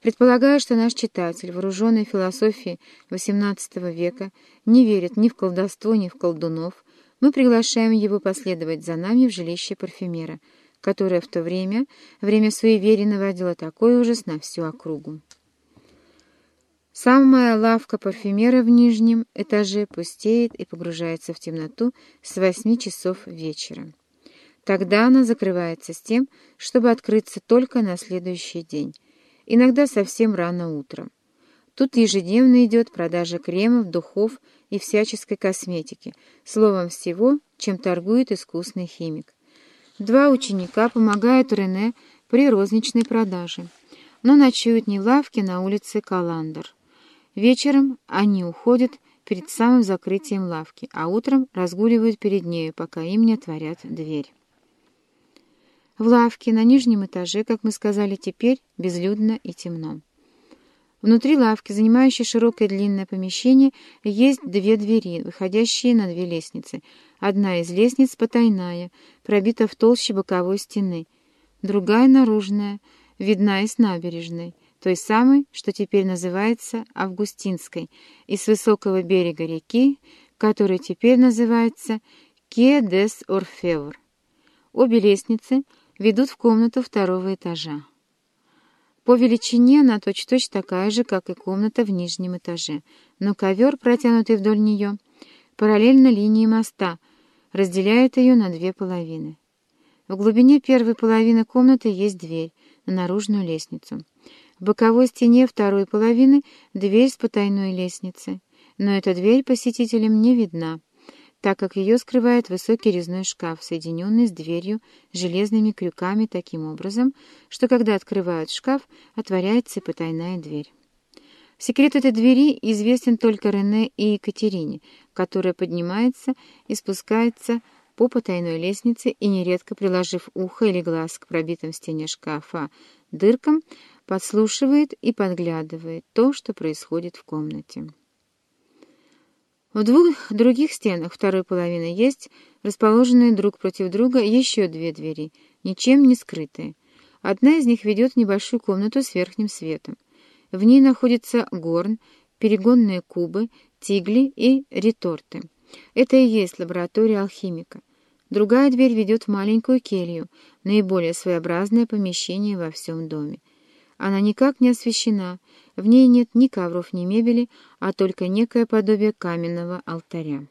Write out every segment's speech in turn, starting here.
Предполагая, что наш читатель, вооруженный философией XVIII века, не верит ни в колдовство, ни в колдунов, мы приглашаем его последовать за нами в жилище парфюмера, которое в то время, время суеверия наводило такой ужас на всю округу. Самая лавка парфюмера в нижнем этаже пустеет и погружается в темноту с восьми часов вечера. Тогда она закрывается с тем, чтобы открыться только на следующий день, иногда совсем рано утром. Тут ежедневно идет продажа кремов, духов и всяческой косметики, словом всего, чем торгует искусный химик. Два ученика помогают Рене при розничной продаже, но ночуют не в лавке на улице Каландер. Вечером они уходят перед самым закрытием лавки, а утром разгуливают перед нею, пока им не отворят дверь. В лавке на нижнем этаже, как мы сказали, теперь безлюдно и темно. Внутри лавки, занимающей широкое длинное помещение, есть две двери, выходящие на две лестницы. Одна из лестниц потайная, пробита в толще боковой стены. Другая наружная, видна из набережной той самой, что теперь называется Августинской, и с высокого берега реки, который теперь называется Ке дес Орфевр. Обе лестницы ведут в комнату второго этажа. По величине она точь-точь такая же, как и комната в нижнем этаже, но ковер, протянутый вдоль нее, параллельно линии моста, разделяет ее на две половины. В глубине первой половины комнаты есть дверь на наружную лестницу. В боковой стене второй половины дверь с потайной лестницы, но эта дверь посетителям не видна, так как ее скрывает высокий резной шкаф, соединенный с дверью железными крюками таким образом, что когда открывают шкаф, отворяется потайная дверь. Секрет этой двери известен только Рене и Екатерине, которая поднимается и спускается по потайной лестнице и, нередко приложив ухо или глаз к пробитым стене шкафа дыркам, подслушивает и подглядывает то, что происходит в комнате. В двух других стенах второй половины есть расположенные друг против друга еще две двери, ничем не скрытые. Одна из них ведет в небольшую комнату с верхним светом. В ней находятся горн, перегонные кубы, тигли и реторты. Это и есть лаборатория алхимика. Другая дверь ведет в маленькую келью, наиболее своеобразное помещение во всем доме. Она никак не освещена, в ней нет ни ковров, ни мебели, а только некое подобие каменного алтаря.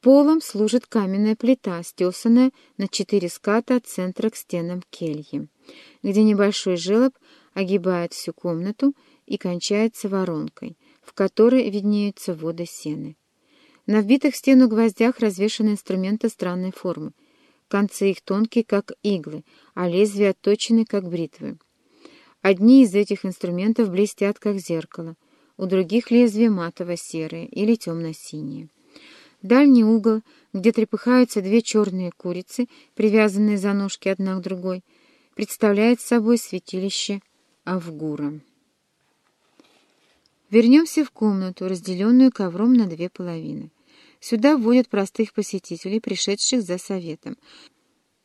Полом служит каменная плита, стесанная на четыре ската от центра к стенам кельи, где небольшой желоб огибает всю комнату и кончается воронкой, в которой виднеются воды сены. На вбитых в стену гвоздях развешаны инструменты странной формы — Концы их тонкие, как иглы, а лезвия отточены, как бритвы. Одни из этих инструментов блестят, как зеркало, у других лезвия матово-серые или темно-синие. Дальний угол, где трепыхаются две черные курицы, привязанные за ножки одна к другой, представляет собой святилище Авгура. Вернемся в комнату, разделенную ковром на две половины. Сюда вводят простых посетителей, пришедших за советом.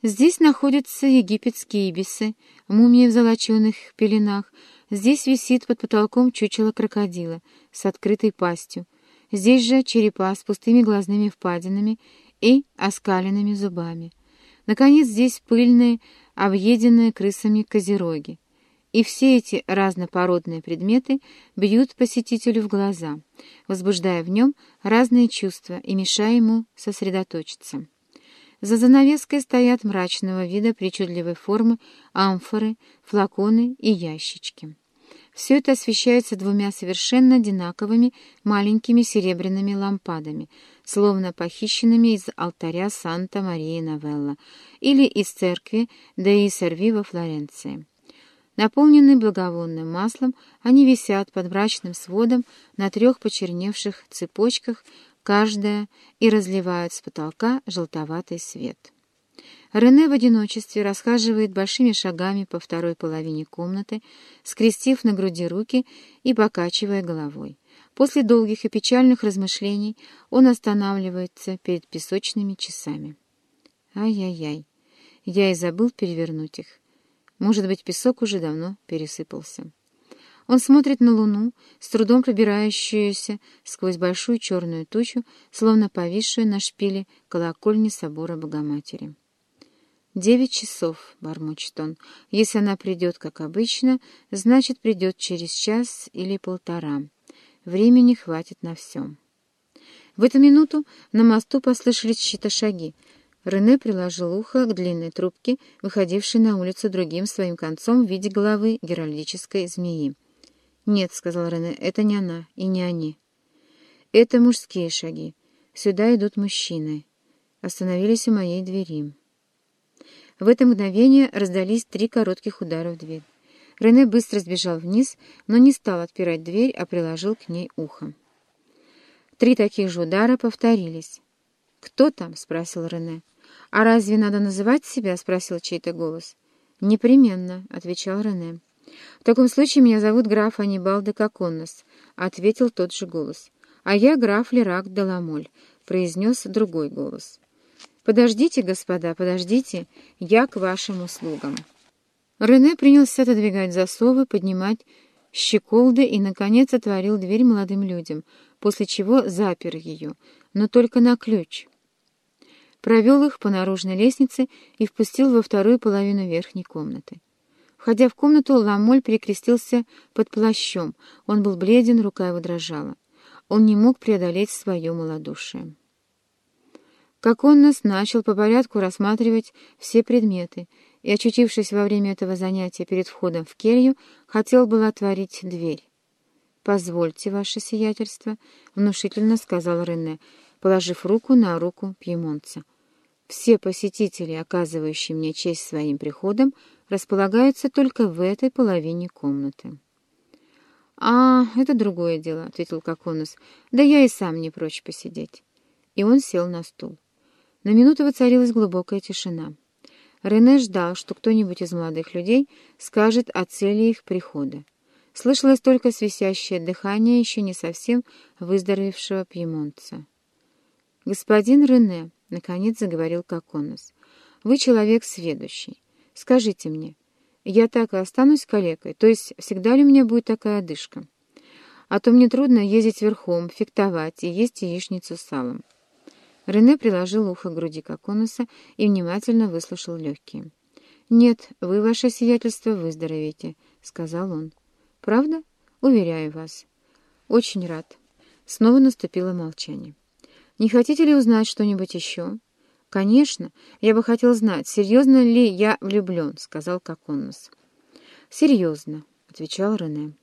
Здесь находятся египетские ибисы, мумии в золоченых пеленах. Здесь висит под потолком чучело крокодила с открытой пастью. Здесь же черепа с пустыми глазными впадинами и оскаленными зубами. Наконец, здесь пыльные, объеденные крысами козероги. И все эти разнопородные предметы бьют посетителю в глаза, возбуждая в нем разные чувства и мешая ему сосредоточиться. За занавеской стоят мрачного вида причудливой формы амфоры, флаконы и ящички. Все это освещается двумя совершенно одинаковыми маленькими серебряными лампадами, словно похищенными из алтаря Санта-Мария-Новелла или из церкви Деи Серви во Флоренции. Наполненные благовонным маслом, они висят под мрачным сводом на трех почерневших цепочках, каждая, и разливают с потолка желтоватый свет. Рене в одиночестве расхаживает большими шагами по второй половине комнаты, скрестив на груди руки и покачивая головой. После долгих и печальных размышлений он останавливается перед песочными часами. Ай-яй-яй, я и забыл перевернуть их. Может быть, песок уже давно пересыпался. Он смотрит на луну, с трудом пробирающуюся сквозь большую черную тучу, словно повисшую на шпиле колокольни собора Богоматери. «Девять часов», — бормочет он. «Если она придет, как обычно, значит, придет через час или полтора. Времени хватит на все». В эту минуту на мосту послышались чьи-то шаги. Рене приложил ухо к длинной трубке, выходившей на улицу другим своим концом в виде головы геральдической змеи. «Нет», — сказал Рене, — «это не она и не они». «Это мужские шаги. Сюда идут мужчины. Остановились у моей двери». В это мгновение раздались три коротких удара в дверь. Рене быстро сбежал вниз, но не стал отпирать дверь, а приложил к ней ухо. Три таких же удара повторились. «Кто там?» — спросил Рене. «А разве надо называть себя?» — спросил чей-то голос. «Непременно», — отвечал Рене. «В таком случае меня зовут граф Анибал де Коконнос», — ответил тот же голос. «А я граф Лерак де Ламоль», — произнес другой голос. «Подождите, господа, подождите, я к вашим услугам». Рене принялся отодвигать засовы, поднимать щеколды и, наконец, отворил дверь молодым людям, после чего запер ее, но только на ключ. Провел их по наружной лестнице и впустил во вторую половину верхней комнаты. Входя в комнату, Ламоль перекрестился под плащом. Он был бледен, рука его дрожала. Он не мог преодолеть свое малодушие. Как он нас начал по порядку рассматривать все предметы, и, очутившись во время этого занятия перед входом в келью, хотел было отворить дверь. «Позвольте, ваше сиятельство», — внушительно сказал Рене, положив руку на руку пьемонца. «Все посетители, оказывающие мне честь своим приходом, располагаются только в этой половине комнаты». «А, это другое дело», — ответил Коконус. «Да я и сам не прочь посидеть». И он сел на стул. На минуту воцарилась глубокая тишина. Рене ждал, что кто-нибудь из молодых людей скажет о цели их прихода. Слышалось только свисящее дыхание еще не совсем выздоровевшего пьемонца. «Господин Рене», — наконец заговорил Коконос, — «вы человек сведущий. Скажите мне, я так и останусь калекой, то есть всегда ли у меня будет такая одышка? А то мне трудно ездить верхом, фехтовать и есть яичницу с салом». Рене приложил ухо к груди Коконуса и внимательно выслушал легкие. «Нет, вы, ваше сиятельство, выздоровеете», — сказал он. «Правда? Уверяю вас». «Очень рад». Снова наступило молчание. «Не хотите ли узнать что-нибудь еще?» «Конечно. Я бы хотел знать, серьезно ли я влюблен», — сказал Коконус. «Серьезно», — отвечал Рене.